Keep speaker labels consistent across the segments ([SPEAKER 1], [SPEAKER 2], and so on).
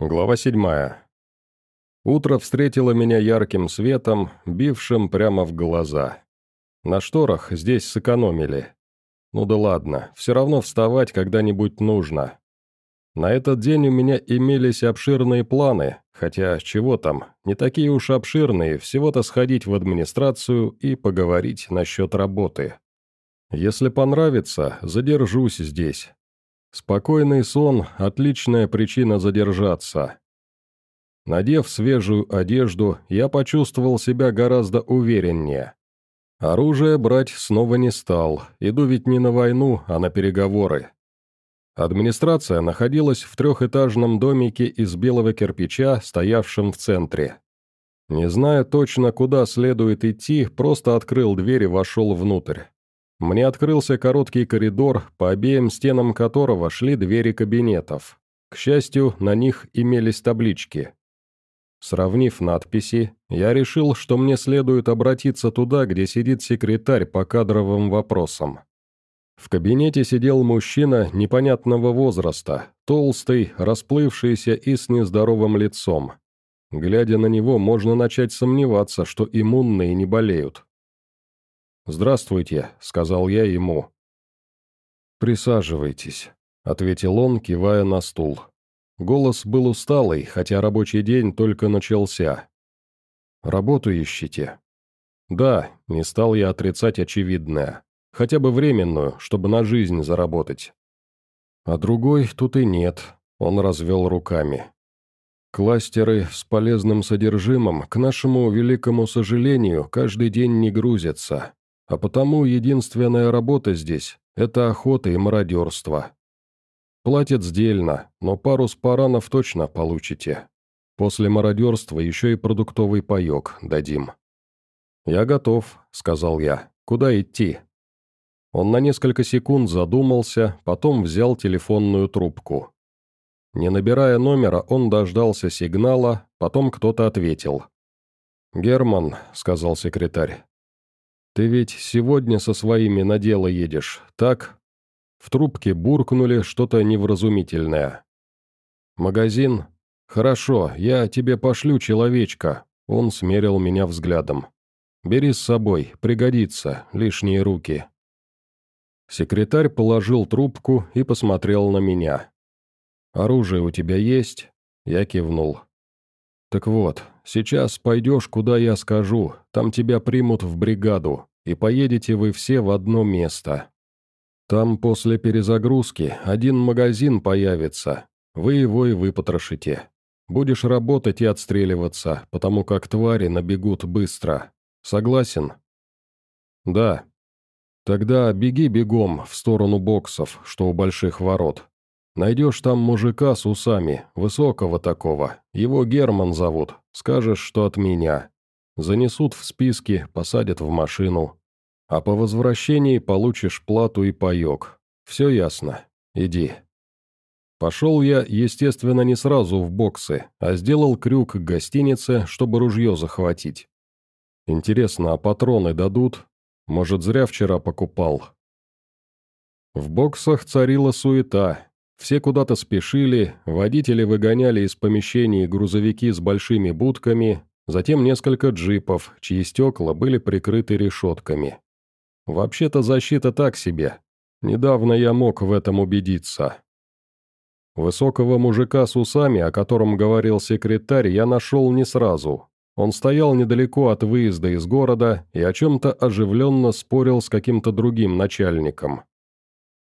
[SPEAKER 1] Глава 7. Утро встретило меня ярким светом, бившим прямо в глаза. На шторах здесь сэкономили. Ну да ладно, все равно вставать когда-нибудь нужно. На этот день у меня имелись обширные планы, хотя чего там, не такие уж обширные, всего-то сходить в администрацию и поговорить насчет работы. Если понравится, задержусь здесь, Спокойный сон – отличная причина задержаться. Надев свежую одежду, я почувствовал себя гораздо увереннее. Оружие брать снова не стал, иду ведь не на войну, а на переговоры. Администрация находилась в трехэтажном домике из белого кирпича, стоявшем в центре. Не зная точно, куда следует идти, просто открыл дверь и вошел внутрь. Мне открылся короткий коридор, по обеим стенам которого шли двери кабинетов. К счастью, на них имелись таблички. Сравнив надписи, я решил, что мне следует обратиться туда, где сидит секретарь по кадровым вопросам. В кабинете сидел мужчина непонятного возраста, толстый, расплывшийся и с нездоровым лицом. Глядя на него, можно начать сомневаться, что иммунные не болеют. «Здравствуйте», — сказал я ему. «Присаживайтесь», — ответил он, кивая на стул. Голос был усталый, хотя рабочий день только начался. «Работу ищите?» «Да», — не стал я отрицать очевидное. «Хотя бы временную, чтобы на жизнь заработать». «А другой тут и нет», — он развел руками. «Кластеры с полезным содержимым, к нашему великому сожалению, каждый день не грузятся. А потому единственная работа здесь – это охота и мародерство. Платят сдельно, но пару спаранов точно получите. После мародерства еще и продуктовый паек дадим». «Я готов», – сказал я. «Куда идти?» Он на несколько секунд задумался, потом взял телефонную трубку. Не набирая номера, он дождался сигнала, потом кто-то ответил. «Герман», — сказал секретарь, «Ты ведь сегодня со своими на дело едешь, так?» В трубке буркнули что-то невразумительное. «Магазин? Хорошо, я тебе пошлю человечка», — он смерил меня взглядом. «Бери с собой, пригодится, лишние руки». Секретарь положил трубку и посмотрел на меня. «Оружие у тебя есть?» Я кивнул. «Так вот, сейчас пойдешь, куда я скажу, там тебя примут в бригаду, и поедете вы все в одно место. Там после перезагрузки один магазин появится, вы его и выпотрошите. Будешь работать и отстреливаться, потому как твари набегут быстро. Согласен?» «Да». «Тогда беги бегом в сторону боксов, что у больших ворот. Найдешь там мужика с усами, высокого такого, его Герман зовут, скажешь, что от меня. Занесут в списки, посадят в машину. А по возвращении получишь плату и паек. Все ясно. Иди. Пошел я, естественно, не сразу в боксы, а сделал крюк к гостинице, чтобы ружье захватить. Интересно, а патроны дадут? Может, зря вчера покупал? В боксах царила суета, все куда-то спешили, водители выгоняли из помещений грузовики с большими будками, затем несколько джипов, чьи стекла были прикрыты решетками. Вообще-то защита так себе. Недавно я мог в этом убедиться. Высокого мужика с усами, о котором говорил секретарь, я нашел не сразу. Он стоял недалеко от выезда из города и о чем-то оживленно спорил с каким-то другим начальником.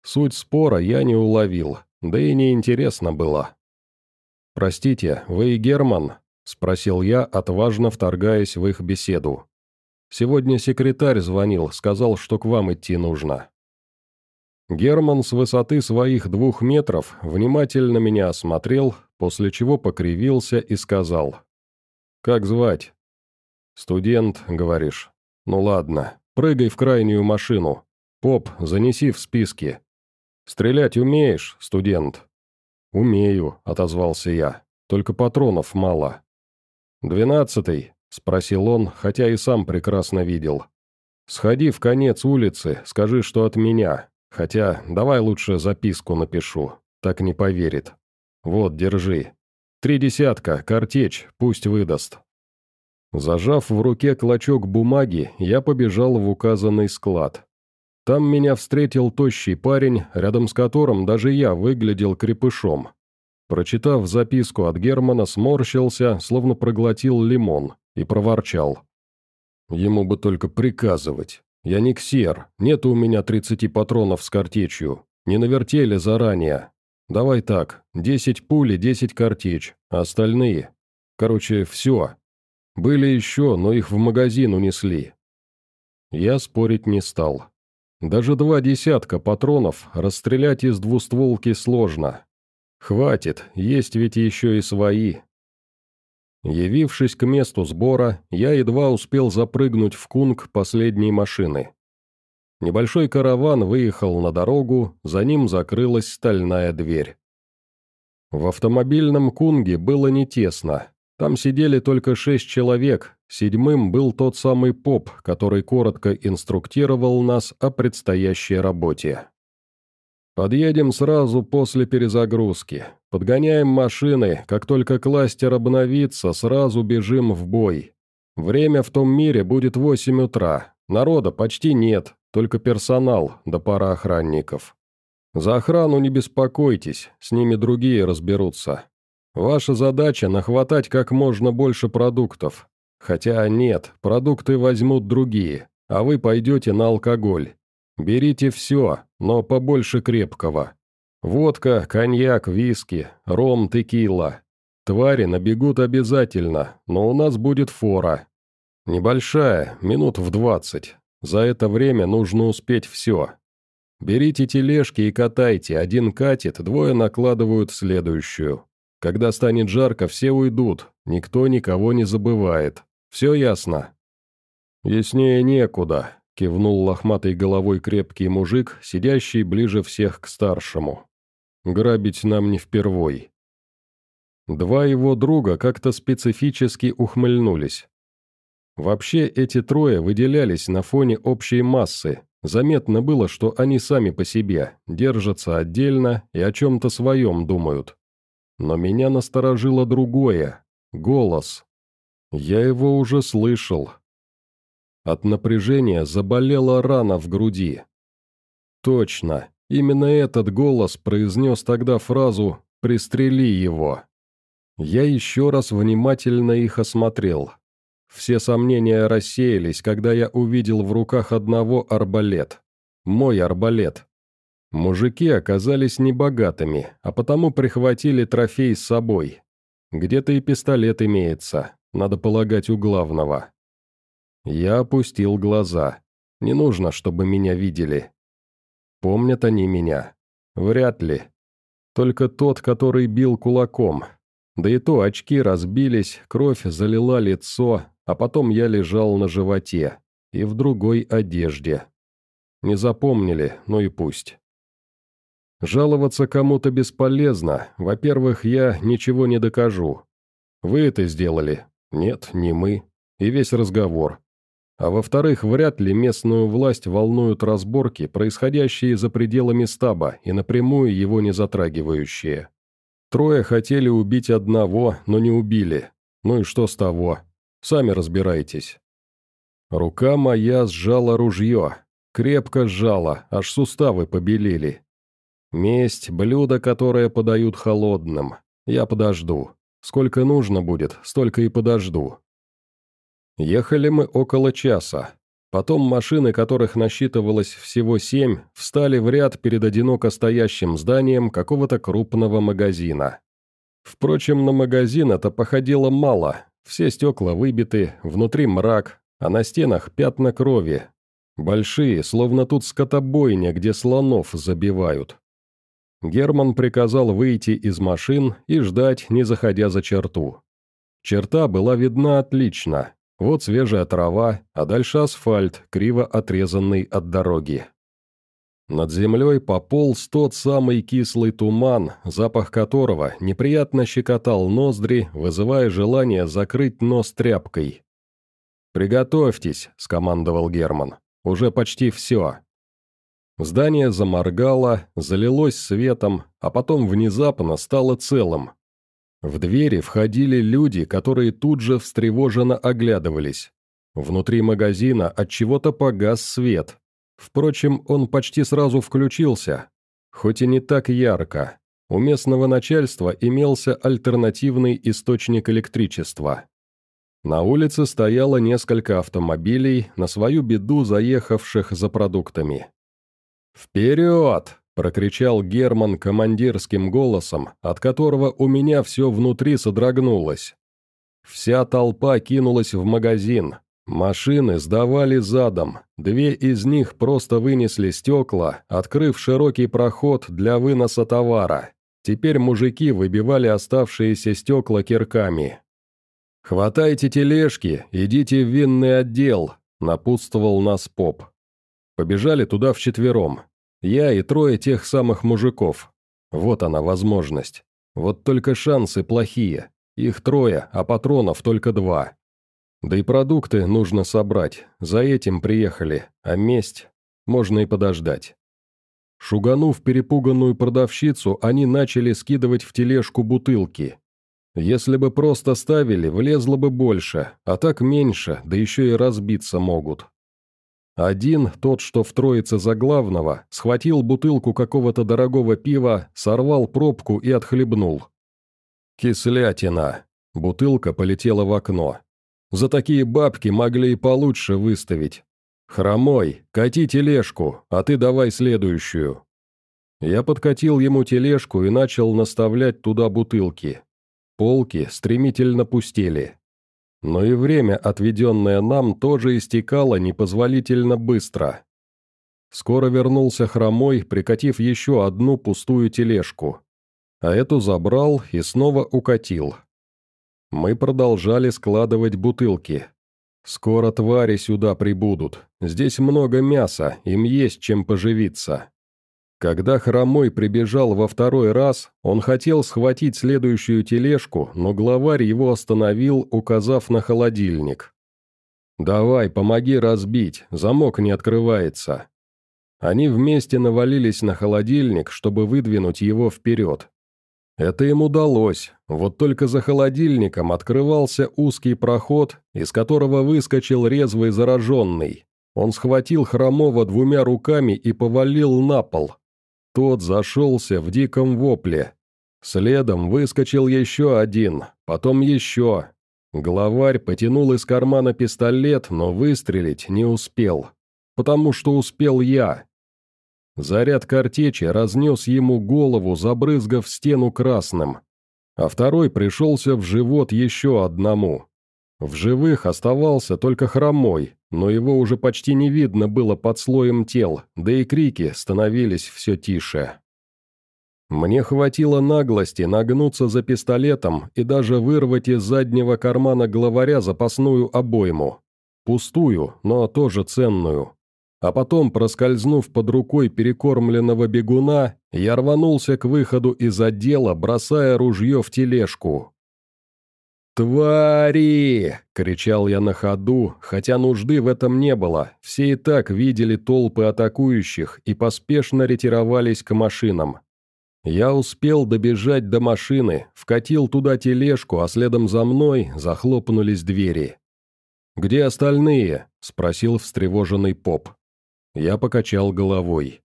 [SPEAKER 1] Суть спора я не уловил, да и неинтересно было. «Простите, вы и Герман?» – спросил я, отважно вторгаясь в их беседу. «Сегодня секретарь звонил, сказал, что к вам идти нужно». Герман с высоты своих двух метров внимательно меня осмотрел, после чего покривился и сказал. «Как звать?» «Студент, говоришь. Ну ладно, прыгай в крайнюю машину. Поп, занеси в списки. «Стрелять умеешь, студент?» «Умею», — отозвался я. «Только патронов мало». «Двенадцатый?» — спросил он, хотя и сам прекрасно видел. «Сходи в конец улицы, скажи, что от меня. Хотя, давай лучше записку напишу, так не поверит. Вот, держи. Три десятка, картечь, пусть выдаст». Зажав в руке клочок бумаги, я побежал в указанный склад. Там меня встретил тощий парень, рядом с которым даже я выглядел крепышом. Прочитав записку от Германа, сморщился, словно проглотил лимон, и проворчал. Ему бы только приказывать. Я не ксер, нет у меня тридцати патронов с картечью. Не навертели заранее. Давай так, десять пули, десять картечь, а остальные... Короче, все. Были еще, но их в магазин унесли. Я спорить не стал. Даже два десятка патронов расстрелять из двустволки сложно. Хватит, есть ведь еще и свои. Явившись к месту сбора, я едва успел запрыгнуть в кунг последней машины. Небольшой караван выехал на дорогу, за ним закрылась стальная дверь. В автомобильном кунге было не тесно. Там сидели только шесть человек, седьмым был тот самый поп, который коротко инструктировал нас о предстоящей работе. Подъедем сразу после перезагрузки. Подгоняем машины, как только кластер обновится, сразу бежим в бой. Время в том мире будет 8 утра. Народа почти нет, только персонал, да пара охранников. За охрану не беспокойтесь, с ними другие разберутся. Ваша задача – нахватать как можно больше продуктов. Хотя нет, продукты возьмут другие, а вы пойдете на алкоголь. Берите все, но побольше крепкого. Водка, коньяк, виски, ром, текила. Твари набегут обязательно, но у нас будет фора. Небольшая, минут в двадцать. За это время нужно успеть все. Берите тележки и катайте, один катит, двое накладывают следующую. Когда станет жарко, все уйдут, никто никого не забывает. Все ясно? Яснее некуда, Кивнул лохматой головой крепкий мужик, сидящий ближе всех к старшему. «Грабить нам не впервой». Два его друга как-то специфически ухмыльнулись. Вообще эти трое выделялись на фоне общей массы. Заметно было, что они сами по себе, держатся отдельно и о чем-то своем думают. Но меня насторожило другое — голос. Я его уже слышал, от напряжения заболела рана в груди. Точно, именно этот голос произнес тогда фразу «пристрели его». Я еще раз внимательно их осмотрел. Все сомнения рассеялись, когда я увидел в руках одного арбалет. Мой арбалет. Мужики оказались небогатыми, а потому прихватили трофей с собой. Где-то и пистолет имеется, надо полагать, у главного. Я опустил глаза. Не нужно, чтобы меня видели. Помнят они меня? Вряд ли. Только тот, который бил кулаком. Да и то очки разбились, кровь залила лицо, а потом я лежал на животе. И в другой одежде. Не запомнили, ну и пусть. Жаловаться кому-то бесполезно. Во-первых, я ничего не докажу. Вы это сделали. Нет, не мы. И весь разговор. А во-вторых, вряд ли местную власть волнуют разборки, происходящие за пределами стаба и напрямую его не затрагивающие. Трое хотели убить одного, но не убили. Ну и что с того? Сами разбирайтесь. Рука моя сжала ружье. Крепко сжала, аж суставы побелели. Месть – блюдо, которое подают холодным. Я подожду. Сколько нужно будет, столько и подожду. Ехали мы около часа. Потом машины, которых насчитывалось всего семь, встали в ряд перед одиноко стоящим зданием какого-то крупного магазина. Впрочем, на магазин это походило мало. Все стекла выбиты, внутри мрак, а на стенах пятна крови. Большие, словно тут скотобойня, где слонов забивают. Герман приказал выйти из машин и ждать, не заходя за черту. Черта была видна отлично, вот свежая трава, а дальше асфальт, криво отрезанный от дороги. Над землей пополз тот самый кислый туман, запах которого неприятно щекотал ноздри, вызывая желание закрыть нос тряпкой. «Приготовьтесь», — скомандовал Герман. «Уже почти все». Здание заморгало, залилось светом, а потом внезапно стало целым. В двери входили люди, которые тут же встревоженно оглядывались. Внутри магазина от чего-то погас свет. Впрочем, он почти сразу включился, хоть и не так ярко. У местного начальства имелся альтернативный источник электричества. На улице стояло несколько автомобилей, на свою беду заехавших за продуктами. «Вперед!» – прокричал Герман командирским голосом, от которого у меня все внутри содрогнулось. Вся толпа кинулась в магазин. Машины сдавали задом, две из них просто вынесли стекла, открыв широкий проход для выноса товара. Теперь мужики выбивали оставшиеся стекла кирками. «Хватайте тележки, идите в винный отдел», — напутствовал нас поп. Побежали туда вчетвером. Я и трое тех самых мужиков. Вот она возможность. Вот только шансы плохие. Их трое, а патронов только два. Да и продукты нужно собрать. За этим приехали, а месть можно и подождать. Шуганув перепуганную продавщицу, они начали скидывать в тележку бутылки. Если бы просто ставили, влезло бы больше, а так меньше, да еще и разбиться могут. Один, тот, что в троице за главного, схватил бутылку какого-то дорогого пива, сорвал пробку и отхлебнул. «Кислятина!» Бутылка полетела в окно. «За такие бабки могли и получше выставить. «Хромой, кати тележку, а ты давай следующую». Я подкатил ему тележку и начал наставлять туда бутылки. Полки стремительно пустели. Но и время, отведенное нам, тоже истекало непозволительно быстро. Скоро вернулся хромой, прикатив еще одну пустую тележку. А эту забрал и снова укатил. Мы продолжали складывать бутылки. «Скоро твари сюда прибудут. Здесь много мяса, им есть чем поживиться». Когда Хромой прибежал во второй раз, он хотел схватить следующую тележку, но главарь его остановил, указав на холодильник. «Давай, помоги разбить, замок не открывается». Они вместе навалились на холодильник, чтобы выдвинуть его вперед. Это им удалось, вот только за холодильником открывался узкий проход, из которого выскочил резвый зараженный. Он схватил Хромова двумя руками и повалил на пол. Тот зашелся в диком вопле. Следом выскочил еще один, потом еще. Главарь потянул из кармана пистолет, но выстрелить не успел. Потому что успел я. Заряд картечи разнес ему голову, забрызгав стену красным. А второй пришелся в живот еще одному. В живых оставался только хромой, но его уже почти не видно было под слоем тел, да и крики становились все тише. Мне хватило наглости нагнуться за пистолетом и даже вырвать из заднего кармана главаря запасную обойму. Пустую, но тоже ценную. А потом, проскользнув под рукой перекормленного бегуна, я рванулся к выходу из отдела, бросая ружье в тележку. «Твари!» — кричал я на ходу, хотя нужды в этом не было, все и так видели толпы атакующих и поспешно ретировались к машинам. Я успел добежать до машины, вкатил туда тележку, а следом за мной захлопнулись двери. «Где остальные?» — спросил встревоженный поп. Я покачал головой.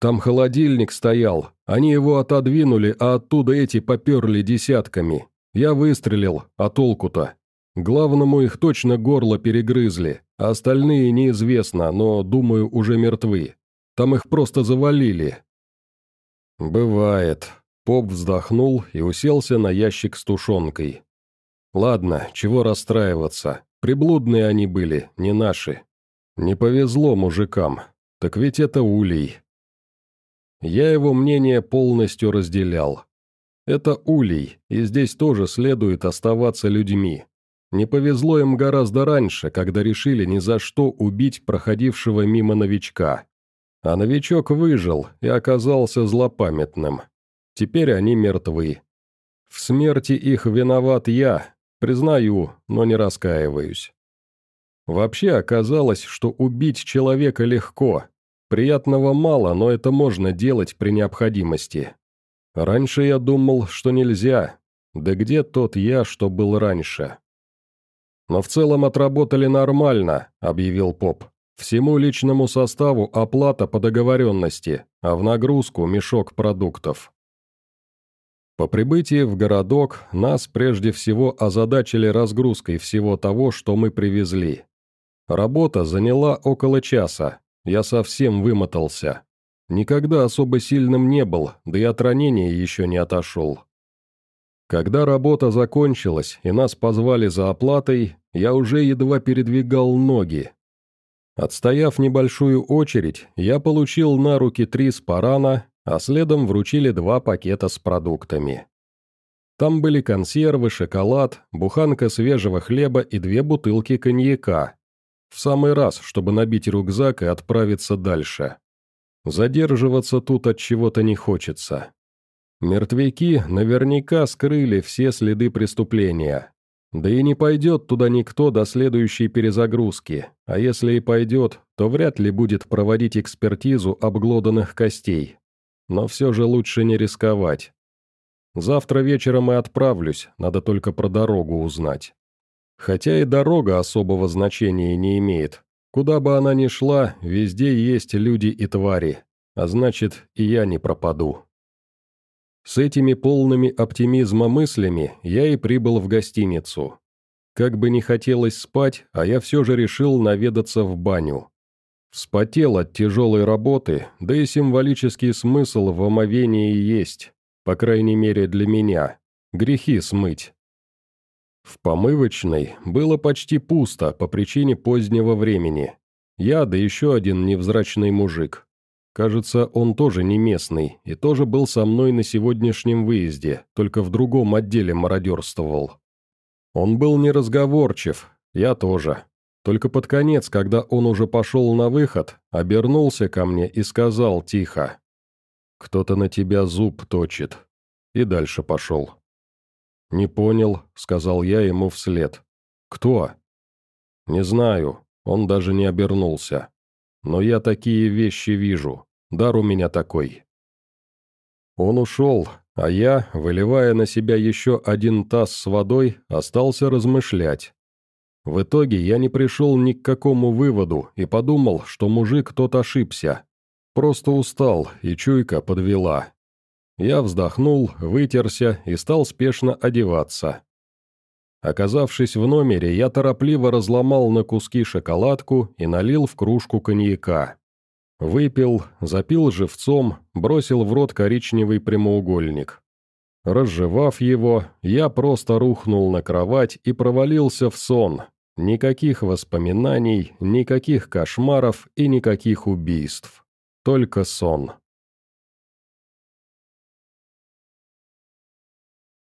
[SPEAKER 1] Там холодильник стоял, они его отодвинули, а оттуда эти поперли десятками. Я выстрелил, а толку-то? Главному их точно горло перегрызли, а остальные неизвестно, но, думаю, уже мертвы. Там их просто завалили. Бывает. Поп вздохнул и уселся на ящик с тушенкой. Ладно, чего расстраиваться. Приблудные они были, не наши. Не повезло мужикам, так ведь это улей. Я его мнение полностью разделял. Это улей, и здесь тоже следует оставаться людьми. Не повезло им гораздо раньше, когда решили ни за что убить проходившего мимо новичка. А новичок выжил и оказался злопамятным. Теперь они мертвы. В смерти их виноват я, признаю, но не раскаиваюсь. Вообще оказалось, что убить человека легко. Приятного мало, но это можно делать при необходимости. Раньше я думал, что нельзя. Да где тот я, что был раньше? «Но в целом отработали нормально», — объявил поп. «Всему личному составу оплата по договоренности, а в нагрузку мешок продуктов». По прибытии в городок нас прежде всего озадачили разгрузкой всего того, что мы привезли. Работа заняла около часа, я совсем вымотался. Никогда особо сильным не был, да и от ранения еще не отошел. Когда работа закончилась и нас позвали за оплатой, я уже едва передвигал ноги. Отстояв небольшую очередь, я получил на руки три спарана, а следом вручили два пакета с продуктами. Там были консервы, шоколад, буханка свежего хлеба и две бутылки коньяка. В самый раз, чтобы набить рюкзак и отправиться дальше. Задерживаться тут от чего-то не хочется. Мертвяки наверняка скрыли все следы преступления. Да и не пойдет туда никто до следующей перезагрузки, а если и пойдет, то вряд ли будет проводить экспертизу обглоданных костей. Но все же лучше не рисковать. Завтра вечером и отправлюсь, надо только про дорогу узнать. Хотя и дорога особого значения не имеет. Куда бы она ни шла, везде есть люди и твари, а значит, и я не пропаду. С этими полными оптимизма мыслями я и прибыл в гостиницу. Как бы не хотелось спать, а я все же решил наведаться в баню. Вспотел от тяжелой работы, да и символический смысл в омовении есть, по крайней мере для меня. Грехи смыть. В помывочной было почти пусто по причине позднего времени. Я, да еще один невзрачный мужик. Кажется, он тоже не местный и тоже был со мной на сегодняшнем выезде, только в другом отделе мародерствовал. Он был неразговорчив, я тоже. Только под конец, когда он уже пошел на выход, обернулся ко мне и сказал тихо. «Кто-то на тебя зуб точит». И дальше пошел. «Не понял», — сказал я ему вслед. «Кто?» «Не знаю», — он даже не обернулся. «Но я такие вещи вижу. Дар у меня такой. Он ушел, а я, выливая на себя еще один таз с водой, остался размышлять. В итоге я не пришел ни к какому выводу и подумал, что мужик тот ошибся. Просто устал, и чуйка подвела. Я вздохнул, вытерся и стал спешно одеваться. Оказавшись в номере, я торопливо разломал на куски шоколадку и налил в кружку коньяка. Выпил, запил живцом, бросил в рот коричневый прямоугольник. Разжевав его, я просто рухнул на кровать и провалился в сон. Никаких воспоминаний, никаких кошмаров и никаких убийств. Только сон.